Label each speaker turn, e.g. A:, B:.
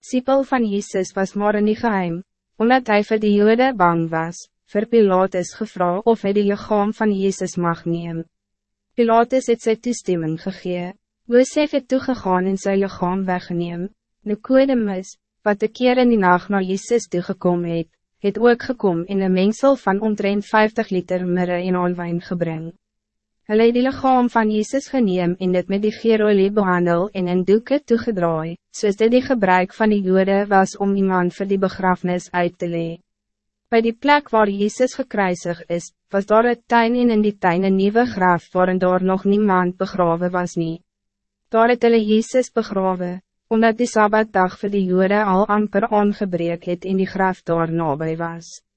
A: Sipel van Jezus was maar in die geheim, omdat hij voor de Jode bang was, vir Pilatus gevra of hij de lichaam van Jezus mag nemen. Pilatus het sy toestemming gegee, Josef het toegegaan en sy lichaam weggeneem, Nicodemus, wat de keer in die nacht naar Jezus toegekom het, het ook gekom in een mengsel van omtrent 50 liter mirre en alwijn gebring. Hulle het die lichaam van Jezus geneem en dit met die geerolie behandel en in doeken toegedraai, soos dit die gebruik van die jode was om iemand voor die begrafenis uit te lee. Bij die plek waar Jezus gekruisig is, was daar een tuin en in die tuin een nieuwe graf waarin daar nog niemand begraven was nie. Daar het hulle Jezus begraven, omdat die Sabbatdag voor die jode al amper aangebreek het en die graf daar nabij was.